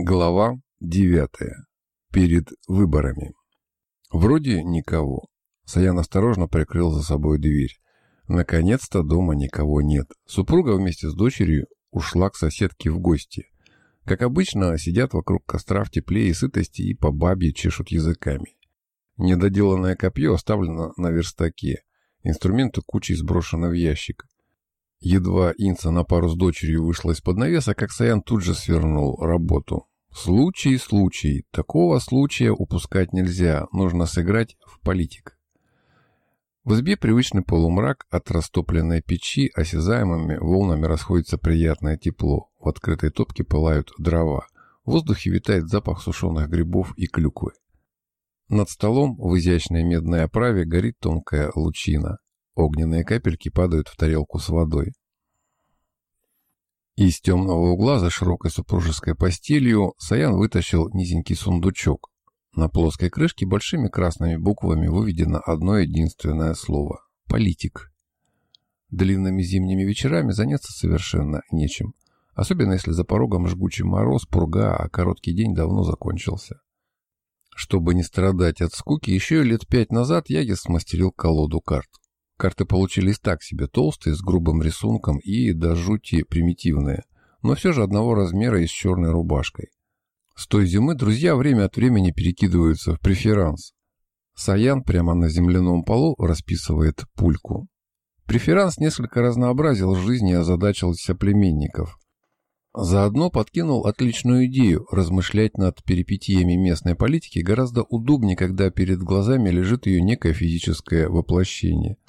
Глава девятая. Перед выборами. Вроде никого. Саян осторожно прикрыл за собой дверь. Наконец-то дома никого нет. Супруга вместе с дочерью ушла к соседке в гости. Как обычно, сидят вокруг костра в тепле и сытости и по бабье чешут языками. Недоделанное копье оставлено на верстаке. Инструменты кучей сброшены в ящик. Едва Инца на пару с дочерью вышла из-под навеса, как Саян тут же свернул работу. Случай, случай. Такого случая упускать нельзя. Нужно сыграть в политик. В избе привычный полумрак от растопленной печи осязаемыми волнами расходится приятное тепло. В открытой топке пылают дрова. В воздухе витает запах сушеных грибов и клюквы. Над столом в изящной медной оправе горит тонкая лучина. Огненные капельки падают в тарелку с водой. Из темного угла за широкой супружеской постелью Саян вытащил низенький сундучок. На плоской крышке большими красными буквами выведено одно единственное слово – «Политик». Длинными зимними вечерами заняться совершенно нечем. Особенно если за порогом жгучий мороз, пурга, а короткий день давно закончился. Чтобы не страдать от скуки, еще лет пять назад Ягис смастерил колоду карт. Карты получились так себе, толстые, с грубым рисунком и до жути примитивные, но все же одного размера и с черной рубашкой. С той зимы друзья время от времени перекидываются в преферанс. Саян прямо на земляном полу расписывает пульку. Преферанс несколько разнообразил жизнь и озадачил соплеменников. Заодно подкинул отличную идею размышлять над перипетиями местной политики гораздо удобнее, когда перед глазами лежит ее некое физическое воплощение –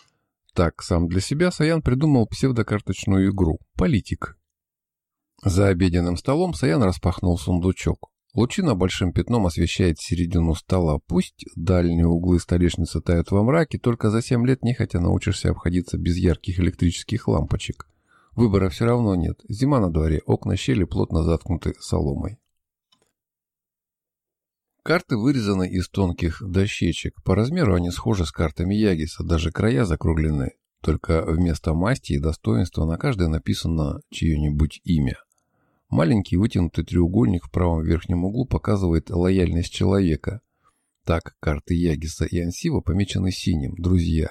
так, сам для себя Саян придумал псевдокарточную игру «Политик». За обеденным столом Саян распахнул сундучок. Лучина большим пятном освещает середину стола. Пусть дальние углы столешницы тают во мраке, только за семь лет нехотя научишься обходиться без ярких электрических лампочек. Выбора все равно нет. Зима на дворе, окна щели плотно заткнуты соломой. Карты вырезаны из тонких дощечек. По размеру они схожи с картами Ягиса, даже края закруглены. Только вместо масти и достоинства на каждой написано чье-нибудь имя. Маленький вытянутый треугольник в правом верхнем углу показывает лояльность человека. Так, карты Ягиса и Ансива помечены синим, друзья.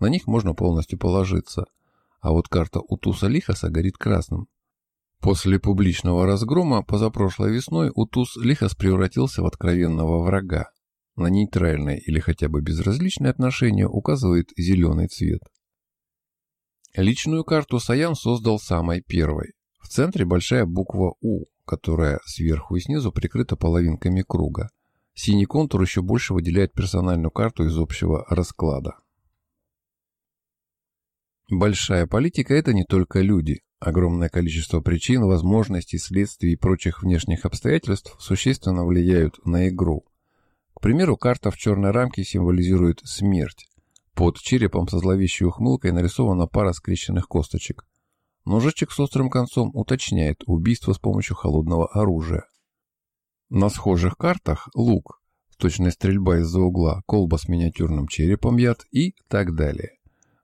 На них можно полностью положиться. А вот карта Утуса Лихаса горит красным. После публичного разгрома позапрошлой весной Утус Лихас превратился в откровенного врага. На нейтральное или хотя бы безразличное отношение указывает зеленый цвет. Личную карту Саян создал самой первой. В центре большая буква «У», которая сверху и снизу прикрыта половинками круга. Синий контур еще больше выделяет персональную карту из общего расклада. Большая политика – это не только люди. Огромное количество причин, возможностей, следствий и прочих внешних обстоятельств существенно влияют на игру. К примеру, карта в черной рамке символизирует смерть. Под черепом со зловещей ухмылкой нарисована пара скрещенных косточек. Ножичек с острым концом уточняет убийство с помощью холодного оружия. На схожих картах лук, точная стрельба из-за угла, колба с миниатюрным черепом яд и так далее.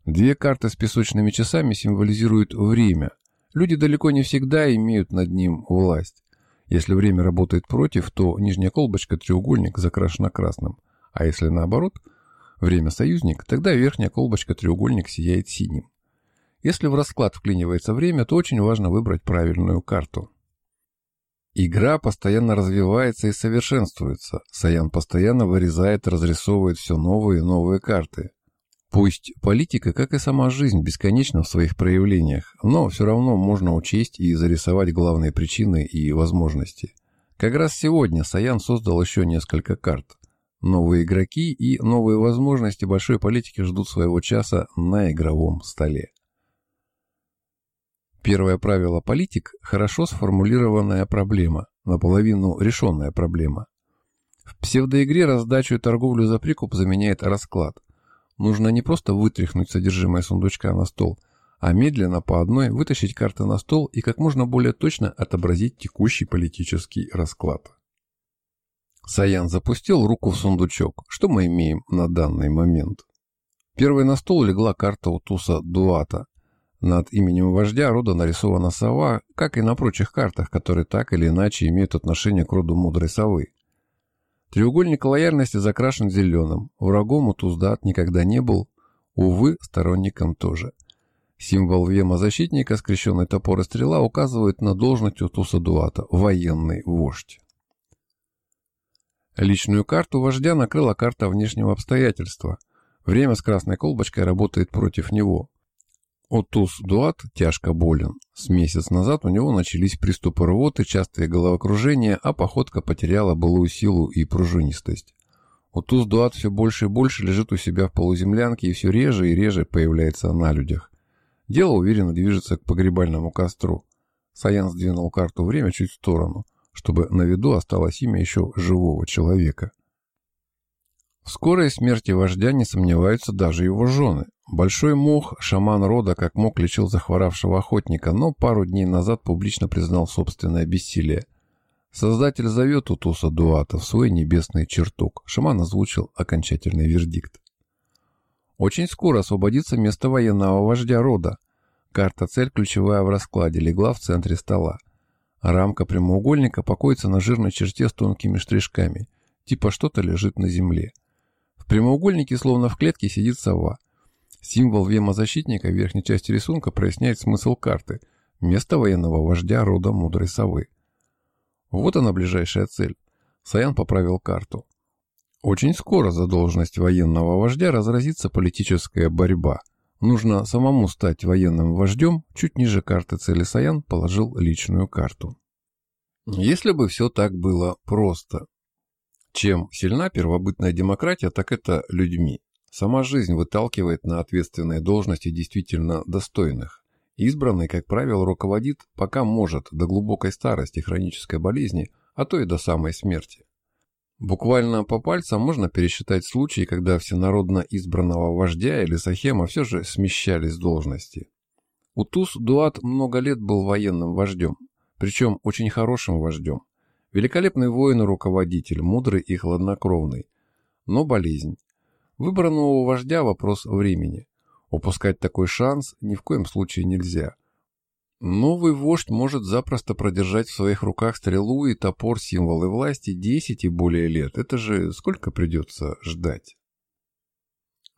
Две карты с песочными часами символизируют время – Люди далеко не всегда имеют над ним власть. Если время работает против, то нижняя колбочка треугольник закрашена красным. А если наоборот, время союзник, тогда верхняя колбочка треугольник сияет синим. Если в расклад вклинивается время, то очень важно выбрать правильную карту. Игра постоянно развивается и совершенствуется. Саян постоянно вырезает разрисовывает все новые и новые карты. Пусть политика, как и сама жизнь, бесконечна в своих проявлениях, но все равно можно учесть и зарисовать главные причины и возможности. Как раз сегодня Саян создал еще несколько карт. Новые игроки и новые возможности большой политики ждут своего часа на игровом столе. Первое правило политик – хорошо сформулированная проблема, наполовину решенная проблема. В псевдоигре раздачу и торговлю за прикуп заменяет расклад – Нужно не просто вытряхнуть содержимое сундучка на стол, а медленно по одной вытащить карты на стол и как можно более точно отобразить текущий политический расклад. Саян запустил руку в сундучок. Что мы имеем на данный момент? Первой на стол легла карта Утуса Дуата. Над именем вождя рода нарисована сова, как и на прочих картах, которые так или иначе имеют отношение к роду мудрой совы. Треугольник лояльности закрашен зеленым, врагом у Туздат никогда не был, увы, сторонником тоже. Символ вема защитника, скрещенный топор и стрела, указывает на должность Утуса Дуата – военный вождь. Личную карту вождя накрыла карта внешнего обстоятельства. Время с красной колбочкой работает против него. Отус Дуат тяжко болен. С месяц назад у него начались приступы рвоты, частые головокружения, а походка потеряла былую силу и пружинистость. Отус Дуат все больше и больше лежит у себя в полуземлянке и все реже и реже появляется на людях. Дело уверенно движется к погребальному костру. Саян сдвинул карту время чуть в сторону чтобы на виду осталось имя еще живого человека. В скорой смерти вождя не сомневаются даже его жены. Большой мох, шаман рода, как мог лечил захворавшего охотника, но пару дней назад публично признал собственное бессилие. Создатель зовет Утуса Дуата в свой небесный чертог. Шаман озвучил окончательный вердикт. Очень скоро освободится место военного вождя рода. Карта-цель ключевая в раскладе легла в центре стола. Рамка прямоугольника покоится на жирной черте с тонкими штришками, типа что-то лежит на земле. В прямоугольнике, словно в клетке, сидит сова. Символ вемозащитника в верхней части рисунка проясняет смысл карты – место военного вождя рода мудрой совы. Вот она ближайшая цель. Саян поправил карту. Очень скоро за должность военного вождя разразится политическая борьба – Нужно самому стать военным вождем, чуть ниже карты цели Саян положил личную карту. Если бы все так было просто. Чем сильна первобытная демократия, так это людьми. Сама жизнь выталкивает на ответственные должности действительно достойных. Избранный, как правило, руководит, пока может, до глубокой старости, хронической болезни, а то и до самой смерти. Буквально по пальцам можно пересчитать случаи, когда всенародно избранного вождя или сахема все же смещали с должности. Утус Дуат много лет был военным вождем, причем очень хорошим вождем. Великолепный воин и руководитель, мудрый и хладнокровный. Но болезнь. Выбор нового вождя – вопрос времени. Упускать такой шанс ни в коем случае нельзя – Новый вождь может запросто продержать в своих руках стрелу и топор символы власти 10 и более лет. Это же сколько придется ждать?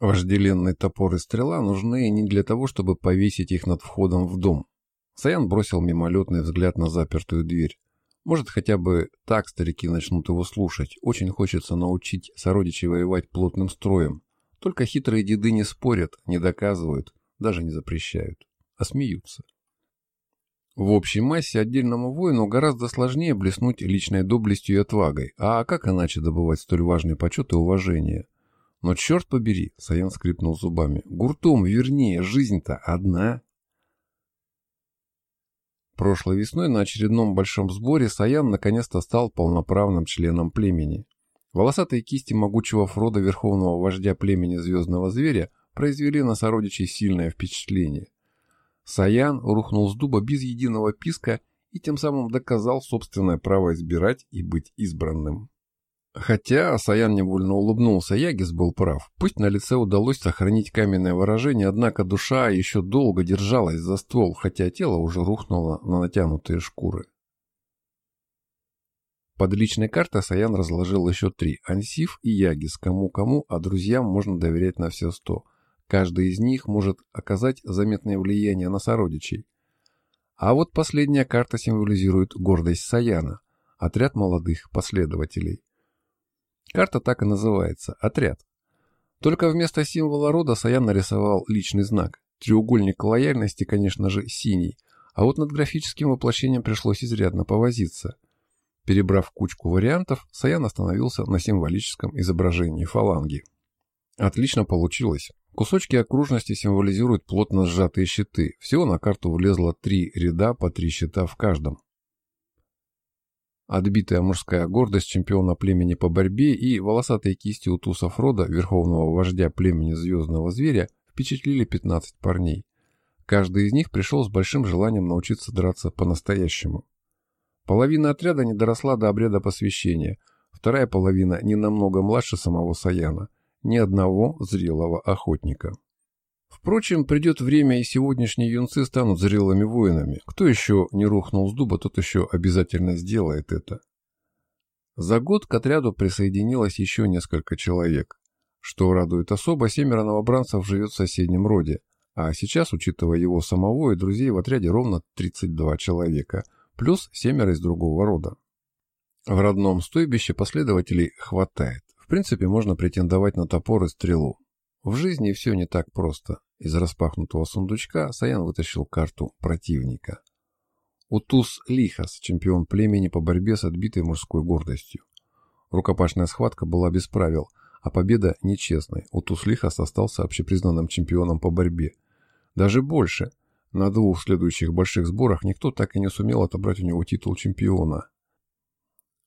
Вожделенный топор и стрела нужны не для того, чтобы повесить их над входом в дом. Саян бросил мимолетный взгляд на запертую дверь. Может, хотя бы так старики начнут его слушать. Очень хочется научить сородичей воевать плотным строем. Только хитрые деды не спорят, не доказывают, даже не запрещают, а смеются. В общей массе отдельному воину гораздо сложнее блеснуть личной доблестью и отвагой, а как иначе добывать столь важный почет и уважение? Но черт побери, Саян скрипнул зубами, гуртом вернее, жизнь-то одна. Прошлой весной на очередном большом сборе Саян наконец-то стал полноправным членом племени. Волосатые кисти могучего Фрода, верховного вождя племени Звездного Зверя, произвели на сородичей сильное впечатление. Саян рухнул с дуба без единого писка и тем самым доказал собственное право избирать и быть избранным. Хотя Саян невольно улыбнулся, Ягис был прав. Пусть на лице удалось сохранить каменное выражение, однако душа еще долго держалась за ствол, хотя тело уже рухнуло на натянутые шкуры. Под личной картой Саян разложил еще три – Ансиф и Ягис, кому-кому, а друзьям можно доверять на все сто – Каждый из них может оказать заметное влияние на сородичей. А вот последняя карта символизирует гордость Саяна, отряд молодых последователей. Карта так и называется – отряд. Только вместо символа рода Саян нарисовал личный знак. Треугольник лояльности, конечно же, синий, а вот над графическим воплощением пришлось изрядно повозиться. Перебрав кучку вариантов, Саян остановился на символическом изображении фаланги. Отлично получилось. Кусочки окружности символизируют плотно сжатые щиты. Всего на карту влезло три ряда по три щита в каждом. Отбитая мужская гордость чемпиона племени по борьбе и волосатые кисти утусов рода, верховного вождя племени звездного зверя, впечатлили 15 парней. Каждый из них пришел с большим желанием научиться драться по-настоящему. Половина отряда не доросла до обряда посвящения, вторая половина не намного младше самого Саяна – ни одного зрелого охотника. Впрочем, придет время, и сегодняшние юнцы станут зрелыми воинами. Кто еще не рухнул с дуба, тот еще обязательно сделает это. За год к отряду присоединилось еще несколько человек. Что радует особо, семеро новобранцев живет в соседнем роде, а сейчас, учитывая его самого и друзей, в отряде ровно 32 человека, плюс семеро из другого рода. В родном стойбище последователей хватает. В принципе, можно претендовать на топор и стрелу. В жизни все не так просто. Из распахнутого сундучка Саян вытащил карту противника. Утус Лихас, чемпион племени по борьбе с отбитой мужской гордостью. Рукопашная схватка была без правил, а победа нечестной. Утус Лихас остался общепризнанным чемпионом по борьбе. Даже больше. На двух следующих больших сборах никто так и не сумел отобрать у него титул чемпиона.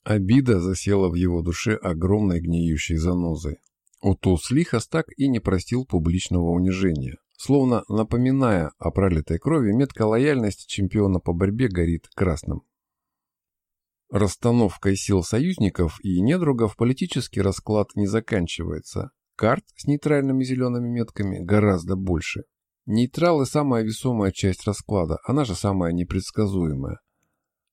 Обида засела в его душе огромной гниющей занозой. Утус Лихас так и не простил публичного унижения. Словно напоминая о пролитой крови, метка лояльности чемпиона по борьбе горит красным. Расстановкой сил союзников и недругов политический расклад не заканчивается. Карт с нейтральными зелеными метками гораздо больше. Нейтралы – самая весомая часть расклада, она же самая непредсказуемая.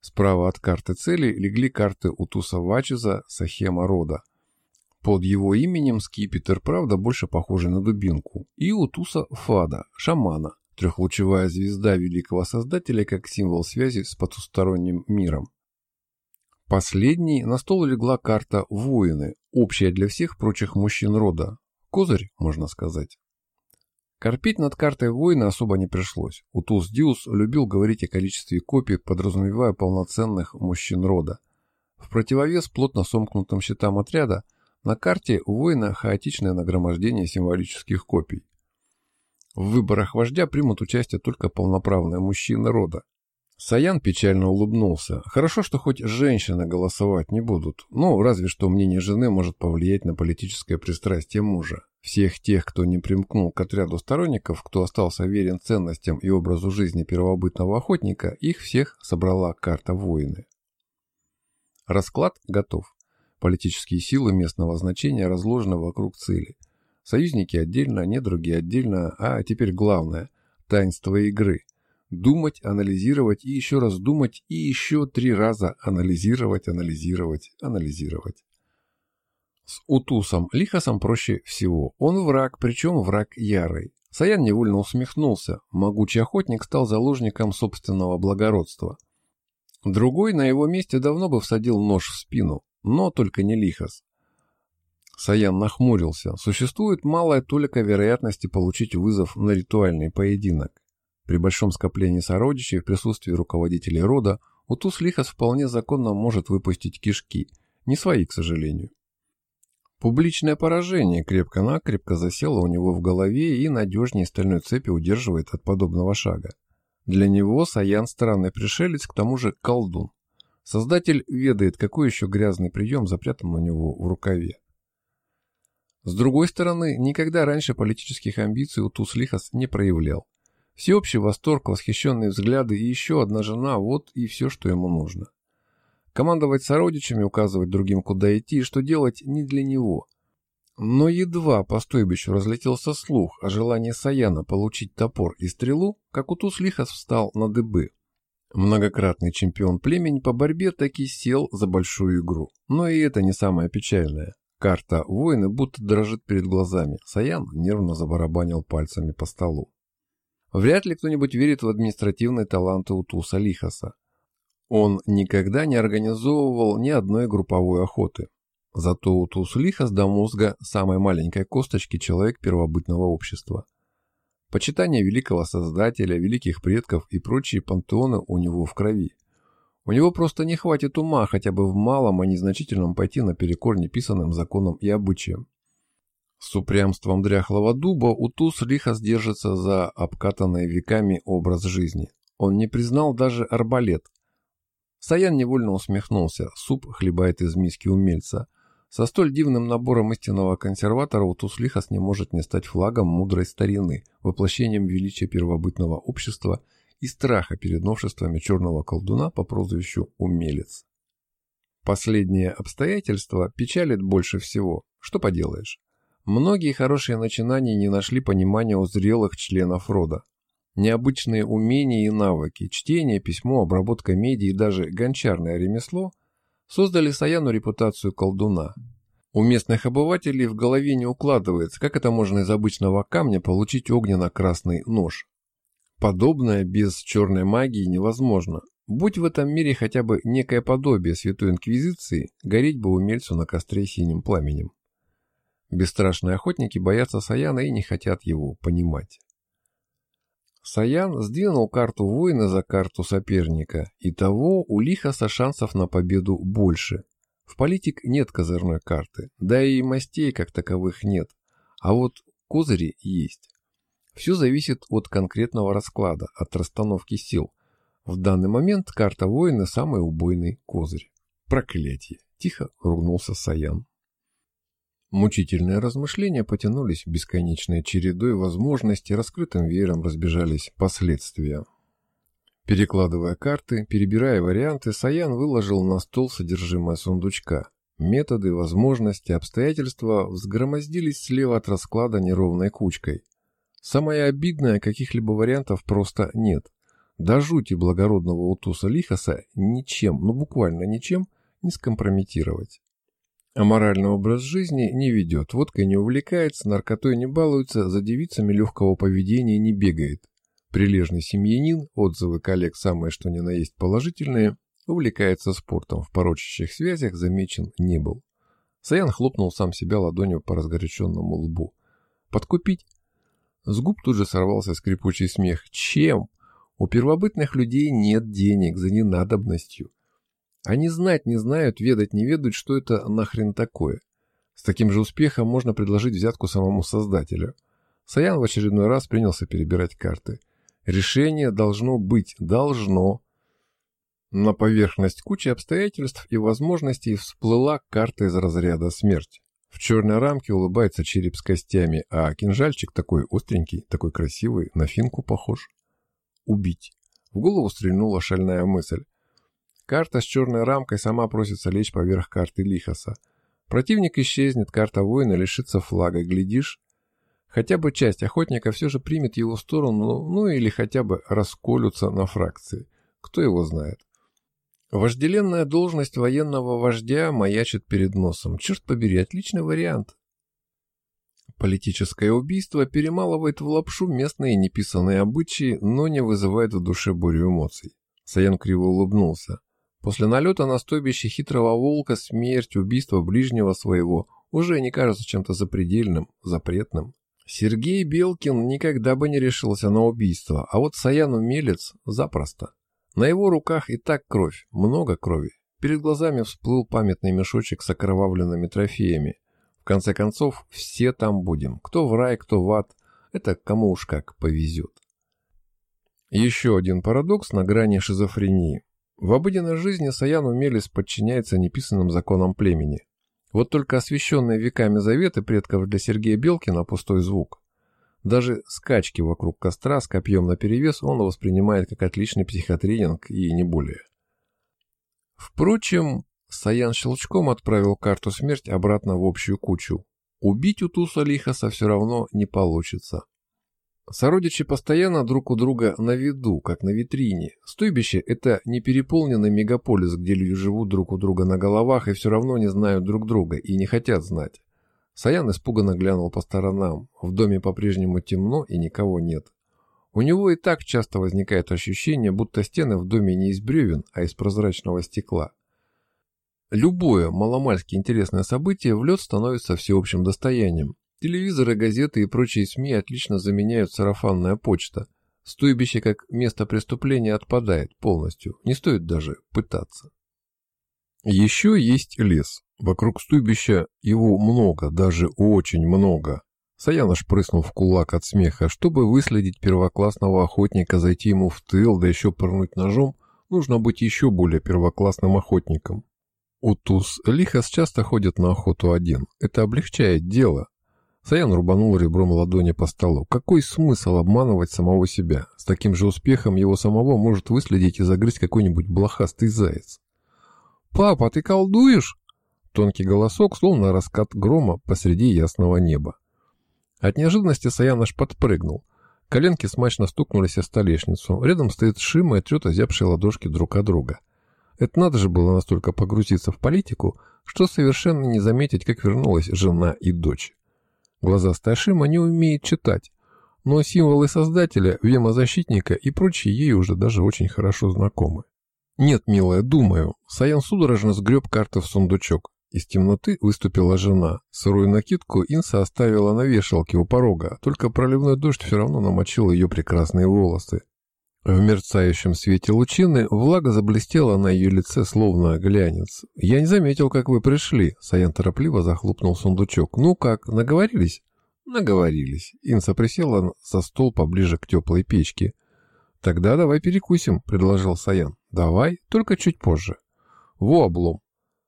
Справа от карты цели легли карты Утуса Вачеза Сахема Рода – под его именем скипетр, правда, больше похожий на дубинку. И у Туса Фада, шамана, трехлучевая звезда великого создателя как символ связи с потусторонним миром. Последней на стол легла карта «Воины», общая для всех прочих мужчин рода. Козырь, можно сказать. Корпить над картой воина особо не пришлось. Утус Диус любил говорить о количестве копий, подразумевая полноценных мужчин рода. В противовес плотно сомкнутым щитам отряда – на карте у воина хаотичное нагромождение символических копий. В выборах вождя примут участие только полноправные мужчины рода. Саян печально улыбнулся. Хорошо, что хоть женщины голосовать не будут. Ну, разве что мнение жены может повлиять на политическое пристрастие мужа. Всех тех, кто не примкнул к отряду сторонников, кто остался верен ценностям и образу жизни первобытного охотника, их всех собрала карта воины. Расклад готов. Политические силы местного значения разложены вокруг цели. Союзники отдельно, недруги отдельно, а теперь главное – таинство игры. Думать, анализировать и еще раз думать и еще три раза анализировать, анализировать, анализировать. С Утусом Лихасом проще всего. Он враг, причем враг ярый. Саян невольно усмехнулся. Могучий охотник стал заложником собственного благородства. Другой на его месте давно бы всадил нож в спину. Но только не Лихос. Саян нахмурился. Существует малая толика вероятности получить вызов на ритуальный поединок. При большом скоплении сородичей в присутствии руководителей рода Утус Лихос вполне законно может выпустить кишки. Не свои, к сожалению. Публичное поражение крепко-накрепко засело у него в голове и надежнее стальной цепи удерживает от подобного шага. Для него Саян странный пришелец, к тому же колдун. Создатель ведает, какой еще грязный прием запрятан у него в рукаве. С другой стороны, никогда раньше политических амбиций у Туслихас не проявлял. Всеобщий восторг, восхищенные взгляды и еще одна жена – вот и все, что ему нужно. Командовать сородичами, указывать другим, куда идти и что делать не для него. Но едва по стойбищу разлетелся слух о желании Саяна получить топор и стрелу, как у Туслихас встал на дыбы. Многократный чемпион племени по борьбе таки сел за большую игру. Но и это не самое печальное. Карта воины будто дрожит перед глазами. Саян нервно забарабанил пальцами по столу. Вряд ли кто-нибудь верит в административные таланты Утуса Лихаса. Он никогда не организовывал ни одной групповой охоты. Зато Утус Лихас до мозга самой маленькой косточки человек первобытного общества – Почитание великого создателя, великих предков и прочие пантеоны у него в крови. У него просто не хватит ума хотя бы в малом, а незначительном пойти наперекор неписанным законам и обычаям. С упрямством дряхлого дуба Утус лихо сдержится за обкатанный веками образ жизни. Он не признал даже арбалет. Саян невольно усмехнулся. Суп хлебает из миски умельца. Со столь дивным набором истинного консерватора Утуслихас не может не стать флагом мудрой старины, воплощением величия первобытного общества и страха перед новшествами черного колдуна по прозвищу Умелец. Последнее обстоятельство печалит больше всего. Что поделаешь? Многие хорошие начинания не нашли понимания у зрелых членов рода. Необычные умения и навыки, чтение, письмо, обработка меди и даже гончарное ремесло создали Саяну репутацию колдуна. У местных обывателей в голове не укладывается, как это можно из обычного камня получить огненно-красный нож. Подобное без черной магии невозможно. Будь в этом мире хотя бы некое подобие Святой Инквизиции, гореть бы умельцу на костре синим пламенем. Бесстрашные охотники боятся Саяна и не хотят его понимать. Саян сдвинул карту воина за карту соперника, и того у Лихаса шансов на победу больше. В политик нет козырной карты, да и мастей как таковых нет, а вот козыри есть. Все зависит от конкретного расклада, от расстановки сил. В данный момент карта воина самый убойный козырь. Проклятие! Тихо ругнулся Саян. Мучительные размышления потянулись бесконечной чередой возможностей, раскрытым веером разбежались последствия. Перекладывая карты, перебирая варианты, Саян выложил на стол содержимое сундучка. Методы, возможности, обстоятельства взгромоздились слева от расклада неровной кучкой – Самое обидное, каких-либо вариантов просто нет. До жути благородного Утуса Лихаса ничем, ну буквально ничем, не скомпрометировать. А моральный образ жизни не ведет, водкой не увлекается, наркотой не балуется, за девицами легкого поведения не бегает. Прилежный семьянин, отзывы коллег самые что ни на есть положительные, увлекается спортом, в порочащих связях замечен не был. Саян хлопнул сам себя ладонью по разгоряченному лбу. Подкупить? С губ тут же сорвался скрипучий смех. Чем? У первобытных людей нет денег за ненадобностью. Они знать не знают, ведать не ведают, что это нахрен такое. С таким же успехом можно предложить взятку самому создателю. Саян в очередной раз принялся перебирать карты. Решение должно быть, должно. На поверхность кучи обстоятельств и возможностей всплыла карта из разряда смерть. В черной рамке улыбается череп с костями, а кинжальчик такой остренький, такой красивый, на финку похож. Убить. В голову стрельнула шальная мысль. Карта с черной рамкой сама просится лечь поверх карты Лихоса. Противник исчезнет, карта воина лишится флага, глядишь. Хотя бы часть охотника все же примет его сторону, ну или хотя бы расколются на фракции. Кто его знает. Вожделенная должность военного вождя маячит перед носом. Черт побери, отличный вариант. Политическое убийство перемалывает в лапшу местные неписанные обычаи, но не вызывает в душе бурю эмоций. Саян криво улыбнулся. После налета на стойбище хитрого волка смерть, убийство ближнего своего уже не кажется чем-то запредельным, запретным. Сергей Белкин никогда бы не решился на убийство, а вот Саян Умелец запросто. На его руках и так кровь, много крови. Перед глазами всплыл памятный мешочек с окровавленными трофеями. В конце концов, все там будем. Кто в рай, кто в ад. Это кому уж как повезет. Еще один парадокс на грани шизофрении. В обыденной жизни Саян Умелис подчиняется неписанным законам племени. Вот только освященные веками заветы предков для Сергея Белкина пустой звук. Даже скачки вокруг костра с копьем наперевес он воспринимает как отличный психотренинг и не более. Впрочем, Саян щелчком отправил карту смерть обратно в общую кучу. Убить Утуса Лихаса все равно не получится. Сородичи постоянно друг у друга на виду, как на витрине. Стойбище – это не переполненный мегаполис, где люди живут друг у друга на головах и все равно не знают друг друга и не хотят знать. Саян испуганно глянул по сторонам. В доме по-прежнему темно и никого нет. У него и так часто возникает ощущение, будто стены в доме не из бревен, а из прозрачного стекла. Любое маломальски интересное событие в лед становится всеобщим достоянием. Телевизоры, газеты и прочие СМИ отлично заменяют сарафанная почта. Стойбище как место преступления отпадает полностью, не стоит даже пытаться. Еще есть лес. Вокруг стойбища его много, даже очень много. Саян аж прыснул в кулак от смеха. Чтобы выследить первоклассного охотника, зайти ему в тыл, да еще пырнуть ножом, нужно быть еще более первоклассным охотником. Утус Лихас часто ходит на охоту один. Это облегчает дело. Саян рубанул ребром ладони по столу. Какой смысл обманывать самого себя? С таким же успехом его самого может выследить и загрызть какой-нибудь блохастый заяц. «Папа, ты колдуешь?» Тонкий голосок, словно раскат грома посреди ясного неба. От неожиданности Саян аж подпрыгнул. Коленки смачно стукнулись о столешницу. Рядом стоит Шима и трет озябшие ладошки друг от друга. Это надо же было настолько погрузиться в политику, что совершенно не заметить, как вернулась жена и дочь. Глаза Шима не умеет читать, но символы создателя, вемозащитника и прочие ей уже даже очень хорошо знакомы. «Нет, милая, думаю». Саян судорожно сгреб карты в сундучок. Из темноты выступила жена. Сырую накидку Инса оставила на вешалке у порога, только проливной дождь все равно намочил ее прекрасные волосы. В мерцающем свете лучины влага заблестела на ее лице, словно глянец. «Я не заметил, как вы пришли», — Саян торопливо захлопнул сундучок. «Ну как, наговорились?» «Наговорились». Инса присела за стол поближе к теплой печке. «Тогда давай перекусим», — предложил Саян. «Давай, только чуть позже». «Во облом».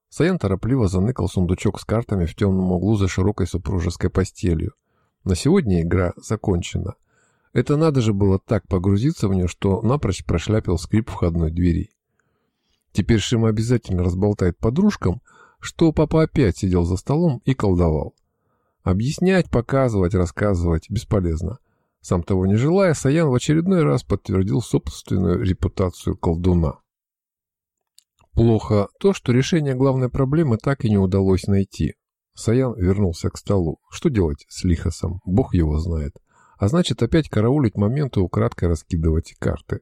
Саян торопливо заныкал сундучок с картами в темном углу за широкой супружеской постелью. На сегодня игра закончена. Это надо же было так погрузиться в нее, что напрочь прошляпил скрип входной двери. Теперь Шима обязательно разболтает подружкам, что папа опять сидел за столом и колдовал. Объяснять, показывать, рассказывать бесполезно. Сам того не желая, Саян в очередной раз подтвердил собственную репутацию колдуна. Плохо то, что решение главной проблемы так и не удалось найти. Саян вернулся к столу. Что делать с Лихосом? Бог его знает. А значит, опять караулить моменты, украдкой раскидывать карты.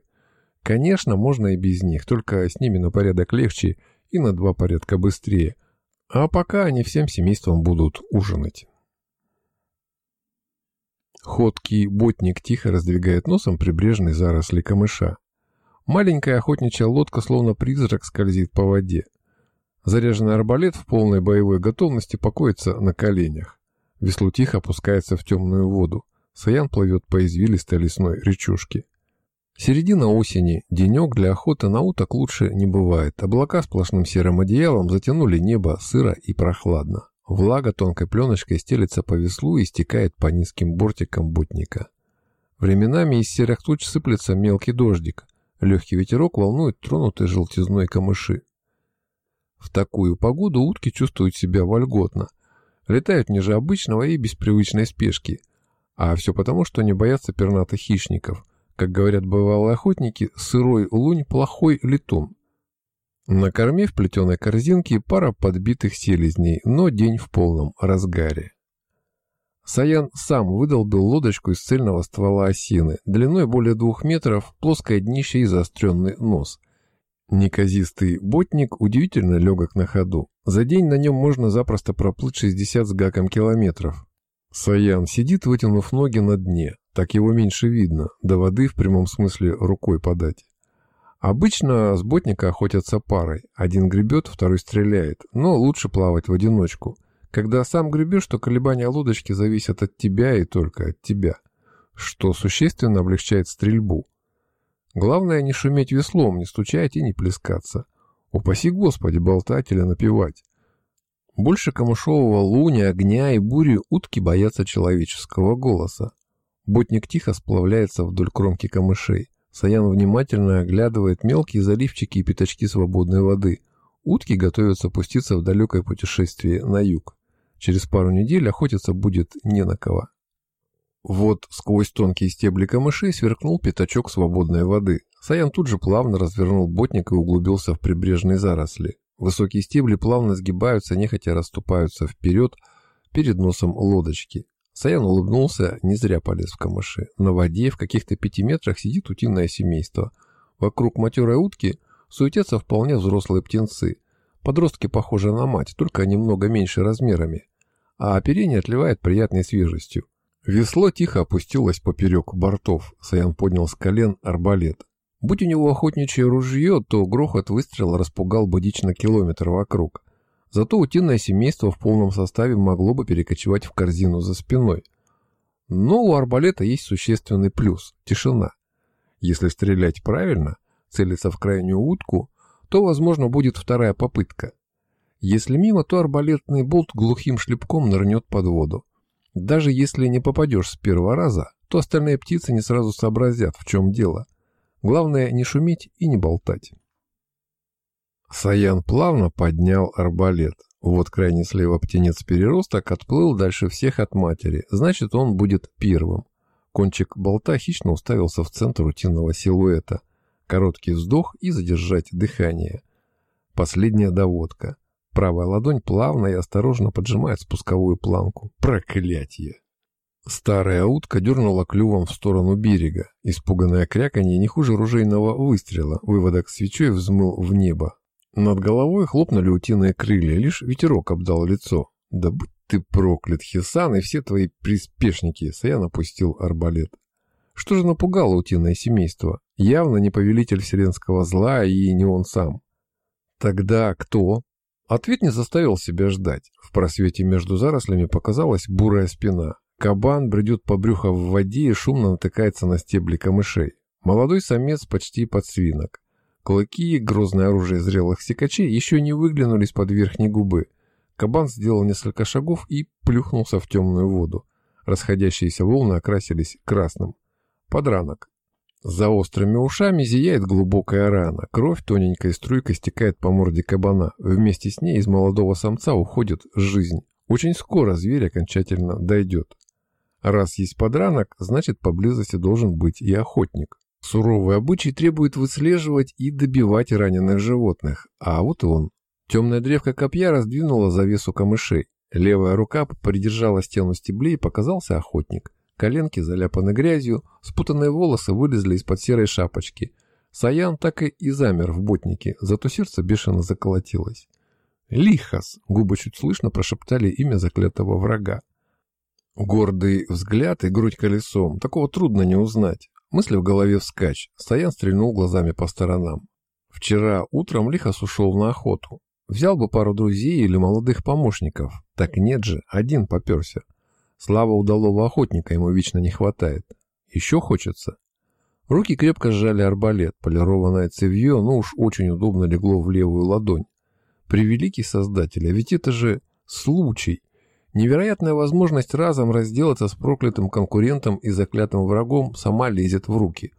Конечно, можно и без них, только с ними на порядок легче и на два порядка быстрее. А пока они всем семейством будут ужинать. Ходкий ботник тихо раздвигает носом прибрежной заросли камыша. Маленькая охотничья лодка, словно призрак, скользит по воде. Заряженный арбалет в полной боевой готовности покоится на коленях. Весло тихо опускается в темную воду. Саян плывет по извилистой лесной речушке. Середина осени. Денек для охоты на уток лучше не бывает. Облака сплошным серым одеялом затянули небо сыро и прохладно. Влага тонкой пленочкой стелется по веслу и стекает по низким бортикам ботника. Временами из серых туч сыплется мелкий дождик. Легкий ветерок волнует тронутые желтизной камыши. В такую погоду утки чувствуют себя вольготно. Летают ниже обычного и без привычной спешки. А все потому, что не боятся пернатых хищников. Как говорят бывалые охотники, сырой лунь – плохой летун. На корме в плетеной корзинке пара подбитых селезней, но день в полном разгаре. Саян сам выдолбил лодочку из цельного ствола осины, длиной более двух метров, плоское днище и заостренный нос. Неказистый ботник удивительно легок на ходу. За день на нем можно запросто проплыть 60 с гаком километров. Саян сидит, вытянув ноги на дне, так его меньше видно, до воды в прямом смысле рукой подать. Обычно с ботника охотятся парой. Один гребет, второй стреляет. Но лучше плавать в одиночку. Когда сам гребешь, то колебания лодочки зависят от тебя и только от тебя. Что существенно облегчает стрельбу. Главное не шуметь веслом, не стучать и не плескаться. Упаси Господи, болтать или напевать. Больше камышового луня, огня и бури утки боятся человеческого голоса. Ботник тихо сплавляется вдоль кромки камышей. Саян внимательно оглядывает мелкие заливчики и пятачки свободной воды. Утки готовятся пуститься в далекое путешествие на юг. Через пару недель охотиться будет не на кого. Вот сквозь тонкие стебли камышей сверкнул пятачок свободной воды. Саян тут же плавно развернул ботник и углубился в прибрежные заросли. Высокие стебли плавно сгибаются, нехотя расступаются вперед перед носом лодочки. Саян улыбнулся, не зря полез в камыши. На воде в каких-то пяти метрах сидит утиное семейство. Вокруг матерой утки суетятся вполне взрослые птенцы. Подростки похожи на мать, только немного меньше размерами. А оперение отливает приятной свежестью. Весло тихо опустилось поперек бортов. Саян поднял с колен арбалет. Будь у него охотничье ружье, то грохот выстрела распугал бы дичь на километр вокруг. Зато утиное семейство в полном составе могло бы перекочевать в корзину за спиной. Но у арбалета есть существенный плюс – тишина. Если стрелять правильно, целиться в крайнюю утку, то, возможно, будет вторая попытка. Если мимо, то арбалетный болт глухим шлепком нырнет под воду. Даже если не попадешь с первого раза, то остальные птицы не сразу сообразят, в чем дело. Главное не шуметь и не болтать. Саян плавно поднял арбалет. Вот крайний слева птенец-переросток отплыл дальше всех от матери, значит, он будет первым. Кончик болта хищно уставился в центр рутинного силуэта. Короткий вздох и задержать дыхание. Последняя доводка. Правая ладонь плавно и осторожно поджимает спусковую планку. Проклятие! Старая утка дернула клювом в сторону берега. Испуганное кряканье не хуже ружейного выстрела. Выводок свечой взмыл в небо. Над головой хлопнули утиные крылья, лишь ветерок обдал лицо. «Да будь ты проклят, Хисан, и все твои приспешники!» Саян опустил арбалет. Что же напугало утиное семейство? Явно не повелитель вселенского зла и не он сам. Тогда кто? Ответ не заставил себя ждать. В просвете между зарослями показалась бурая спина. Кабан бредет по брюху в воде и шумно натыкается на стебли камышей. Молодой самец почти под свинок. Клыки, грозное оружие зрелых секачей, еще не выглянули из-под верхней губы. Кабан сделал несколько шагов и плюхнулся в темную воду. Расходящиеся волны окрасились красным. Подранок. За острыми ушами зияет глубокая рана. Кровь тоненькой струйкой стекает по морде кабана. Вместе с ней из молодого самца уходит жизнь. Очень скоро зверь окончательно дойдет. Раз есть подранок, значит поблизости должен быть и охотник. Суровый обычай требует выслеживать и добивать раненых животных, а вот и он. Темная древка копья раздвинула завесу камышей. Левая рука придержала стену стеблей и показался охотник. Коленки заляпаны грязью, спутанные волосы вылезли из-под серой шапочки. Саян так и, замер в ботнике, зато сердце бешено заколотилось. «Лихас!» — губы чуть слышно прошептали имя заклятого врага. Гордый взгляд и грудь колесом, такого трудно не узнать. Мысли в голове вскачь. Саян стрельнул глазами по сторонам. Вчера утром Лихас ушел на охоту. Взял бы пару друзей или молодых помощников. Так нет же, один поперся. Слава удалого охотника ему вечно не хватает. Еще хочется. Руки крепко сжали арбалет, полированное цевье, но уж очень удобно легло в левую ладонь. Превеликий создатель, а ведь это же случай. Невероятная возможность разом разделаться с проклятым конкурентом и заклятым врагом сама лезет в руки.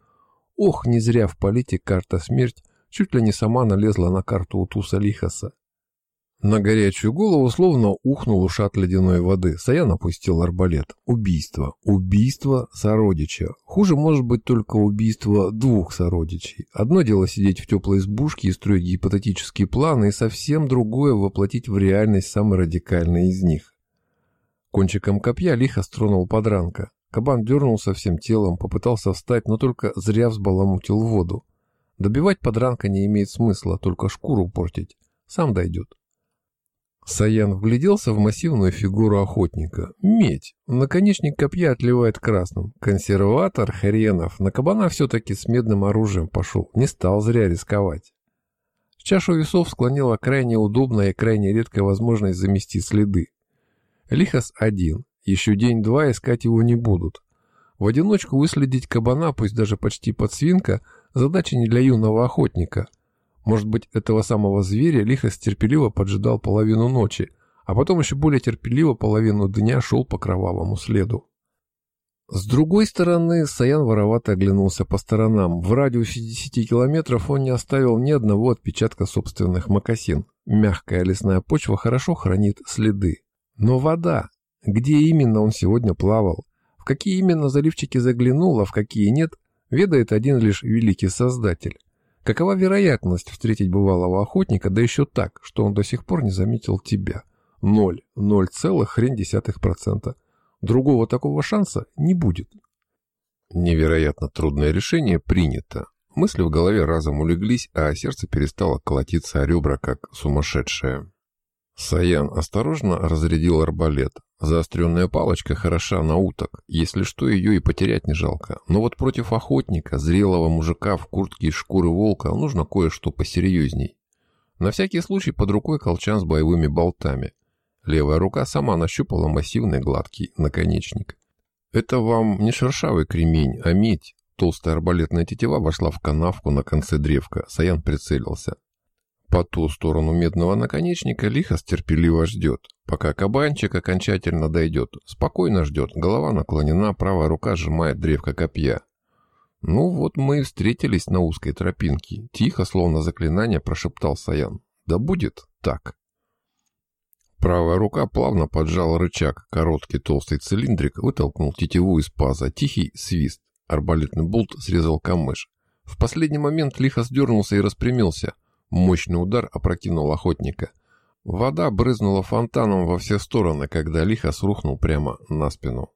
Ох, не зря в политик карта смерть чуть ли не сама налезла на карту Утуса Лихаса. На горячую голову словно ухнул ушат ледяной воды. Саян опустил арбалет. Убийство. Убийство сородича. Хуже может быть только убийство двух сородичей. Одно дело сидеть в теплой избушке и строить гипотетические планы, и совсем другое воплотить в реальность самый радикальный из них. Кончиком копья лихо стронул подранка. Кабан дернулся всем телом, попытался встать, но только зря взбаламутил воду. Добивать подранка не имеет смысла, только шкуру портить. Сам дойдет. Саян вгляделся в массивную фигуру охотника. Медь. Наконечник копья отливает красным. Консерватор хренов. На кабана все-таки с медным оружием пошел. Не стал зря рисковать. В чашу весов склонила крайне удобная и крайне редкая возможность замести следы. Лихас один. Еще день-два искать его не будут. В одиночку выследить кабана, пусть даже почти подсвинка, задача не для юного охотника. Может быть, этого самого зверя Лихас терпеливо поджидал половину ночи, а потом еще более терпеливо половину дня шел по кровавому следу. С другой стороны, Саян воровато оглянулся по сторонам. В радиусе 10 километров он не оставил ни одного отпечатка собственных мокасин. Мягкая лесная почва хорошо хранит следы. Но вода, где именно он сегодня плавал, в какие именно заливчики заглянул, а в какие нет, ведает один лишь великий создатель. Какова вероятность встретить бывалого охотника, да еще так, что он до сих пор не заметил тебя? Ноль, ноль целых хрен десятых процента. Другого такого шанса не будет. Невероятно трудное решение принято. Мысли в голове разом улеглись, а сердце перестало колотиться о ребра, как сумасшедшее. Саян осторожно разрядил арбалет. Заостренная палочка хороша на уток, если что, ее и потерять не жалко. Но вот против охотника, зрелого мужика в куртке из шкуры волка, нужно кое-что посерьезней. На всякий случай под рукой колчан с боевыми болтами. Левая рука сама нащупала массивный гладкий наконечник. Это вам не шершавый кремень, а медь. Толстая арбалетная тетива вошла в канавку на конце древка. Саян прицелился. По ту сторону медного наконечника Лихос терпеливо ждет, пока кабанчик окончательно дойдет. Спокойно ждет, голова наклонена, правая рука сжимает древко копья. Ну вот мы и встретились на узкой тропинке. Тихо, словно заклинание, прошептал Саян. Да будет так. Правая рука плавно поджала рычаг, короткий толстый цилиндрик вытолкнул тетиву из паза, тихий свист. Арбалетный болт срезал камыш. В последний момент лихо сдернулся и распрямился. Мощный удар опрокинул охотника. Вода брызнула фонтаном во все стороны, когда лихо срухнул прямо на спину.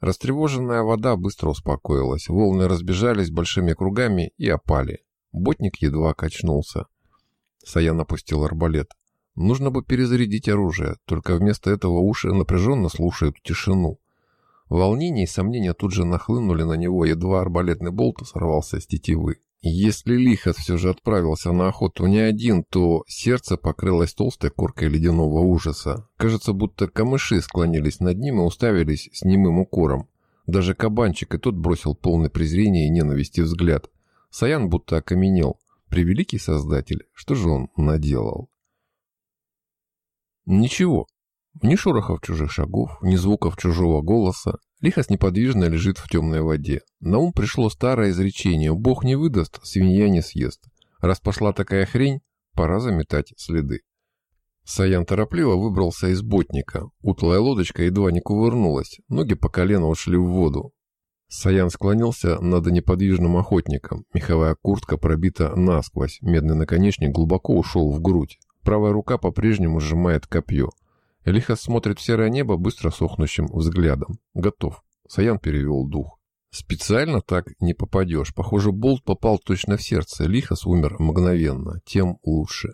Растревоженная вода быстро успокоилась, волны разбежались большими кругами и опали. Ботник едва качнулся. Саян опустил арбалет. Нужно бы перезарядить оружие, только вместо этого уши напряженно слушают тишину. Волнение и сомнения тут же нахлынули на него, едва арбалетный болт сорвался с тетивы. Если Лихот все же отправился на охоту не один, то сердце покрылось толстой коркой ледяного ужаса. Кажется, будто камыши склонились над ним и уставились с немым укором. Даже кабанчик и тот бросил полный презрения и ненависти взгляд. Саян будто окаменел. Превеликий создатель, что же он наделал? Ничего. Ни шорохов чужих шагов, ни звуков чужого голоса. Лихос неподвижно лежит в темной воде. На ум пришло старое изречение «Бог не выдаст, свинья не съест». Раз пошла такая хрень, пора заметать следы. Саян торопливо выбрался из ботника. Утлая лодочка едва не кувырнулась, ноги по колено ушли в воду. Саян склонился над неподвижным охотником. Меховая куртка пробита насквозь, медный наконечник глубоко ушел в грудь. Правая рука по-прежнему сжимает копье. Лихо смотрит в серое небо быстро сохнущим взглядом. Готов. Саян перевел дух. Специально так не попадешь. Похоже, болт попал точно в сердце. Лихос умер мгновенно. Тем лучше.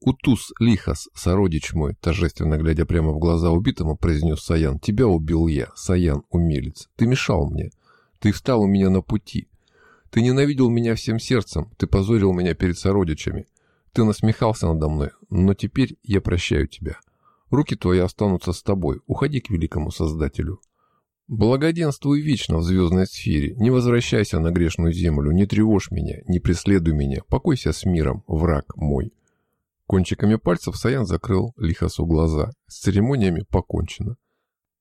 «Утус, Лихос, сородич мой», торжественно глядя прямо в глаза убитому, произнес Саян. «Тебя убил я, Саян, умелец. Ты мешал мне. Ты встал у меня на пути. Ты ненавидел меня всем сердцем. Ты позорил меня перед сородичами. Ты насмехался надо мной. Но теперь я прощаю тебя. Руки твои останутся с тобой. Уходи к великому Создателю. Благоденствуй вечно в звездной сфере. Не возвращайся на грешную землю. Не тревожь меня. Не преследуй меня. Покойся с миром, враг мой. Кончиками пальцев Саян закрыл Лихасу глаза. С церемониями покончено.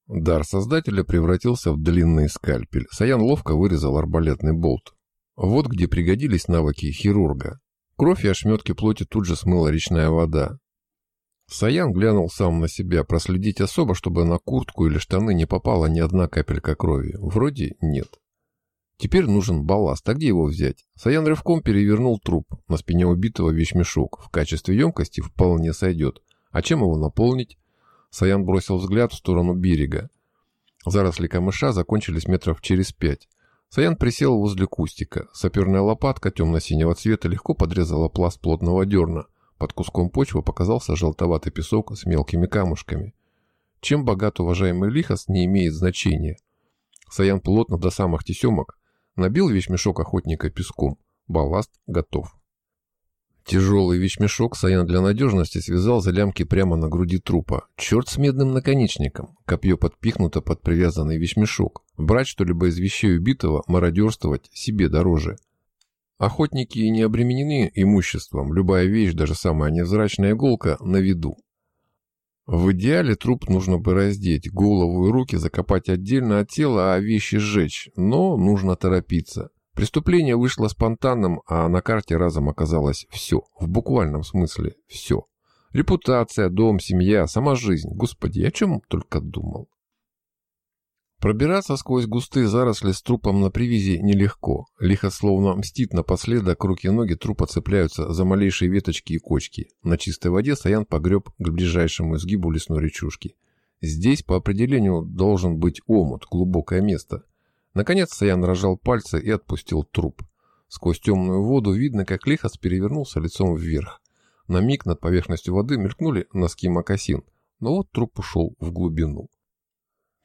Дар Создателя превратился в длинный скальпель. Саян ловко вырезал арбалетный болт. Вот где пригодились навыки хирурга. Кровь и ошметки плоти тут же смыла речная вода. Саян глянул сам на себя, проследить особо, чтобы на куртку или штаны не попала ни одна капелька крови. Вроде нет. Теперь нужен балласт, а где его взять? Саян рывком перевернул труп. На спине убитого вещмешок. В качестве емкости вполне сойдет. А чем его наполнить? Саян бросил взгляд в сторону берега. Заросли камыша закончились метров через пять. Саян присел возле кустика. Саперная лопатка темно-синего цвета легко подрезала пласт плотного дерна. Под куском почвы показался желтоватый песок с мелкими камушками. Чем богат уважаемый лихос, не имеет значения. Саян плотно до самых тесемок набил вещмешок охотника песком. Балласт готов. Тяжелый вещмешок Саян для надежности связал за лямки прямо на груди трупа. Черт с медным наконечником. Копье подпихнуто под привязанный вещмешок. Брать что-либо из вещей убитого, мародерствовать себе дороже. Охотники не обременены имуществом, любая вещь, даже самая невзрачная иголка, на виду. В идеале труп нужно бы раздеть, голову и руки закопать отдельно от тела, а вещи сжечь, но нужно торопиться. Преступление вышло спонтанным, а на карте разом оказалось все, в буквальном смысле все. Репутация, дом, семья, сама жизнь. Господи, о чем только думал. Пробираться сквозь густые заросли с трупом на привязи нелегко. Лихо словно мстит напоследок, руки и ноги трупа цепляются за малейшие веточки и кочки. На чистой воде Саян погреб к ближайшему изгибу лесной речушки. Здесь по определению должен быть омут, глубокое место. Наконец Саян рожал пальцы и отпустил труп. Сквозь темную воду видно, как Лихос перевернулся лицом вверх. На миг над поверхностью воды мелькнули носки мокасин, но вот труп ушел в глубину.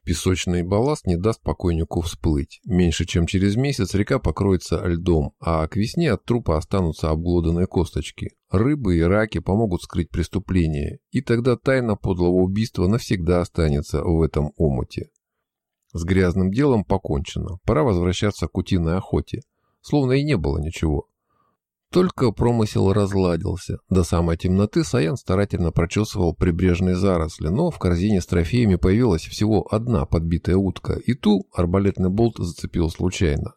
Песочный балласт не даст покойнику всплыть. Меньше чем через месяц река покроется льдом, а к весне от трупа останутся обглоданные косточки. Рыбы и раки помогут скрыть преступление, и тогда тайна подлого убийства навсегда останется в этом омуте. С грязным делом покончено, пора возвращаться к утиной охоте. Словно и не было ничего. Только промысел разладился. До самой темноты Саян старательно прочесывал прибрежные заросли, но в корзине с трофеями появилась всего одна подбитая утка, и ту арбалетный болт зацепил случайно.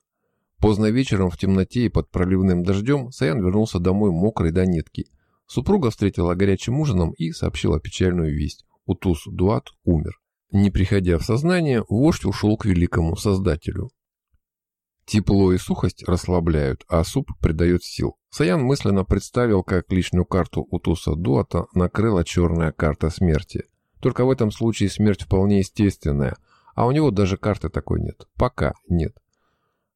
Поздно вечером в темноте и под проливным дождем Саян вернулся домой мокрый до нитки. Супруга встретила горячим ужином и сообщила печальную весть. Утус Дуат умер. Не приходя в сознание, вождь ушел к великому создателю. Тепло и сухость расслабляют, а суп придает сил. Саян мысленно представил, как личную карту Утуса Дуата накрыла черная карта смерти. Только в этом случае смерть вполне естественная, а у него даже карты такой нет. Пока нет.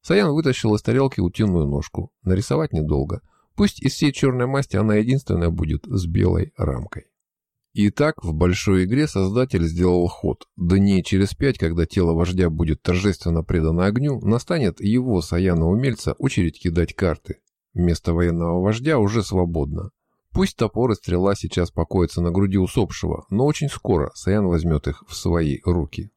Саян вытащил из тарелки утиную ножку. Нарисовать недолго. Пусть из всей черной масти она единственная будет с белой рамкой. Итак, в большой игре создатель сделал ход. Дней через пять, когда тело вождя будет торжественно предано огню, настанет его, Саяна-умельца, очередь кидать карты. Место военного вождя уже свободно. Пусть топор и стрела сейчас покоятся на груди усопшего, но очень скоро Саян возьмет их в свои руки.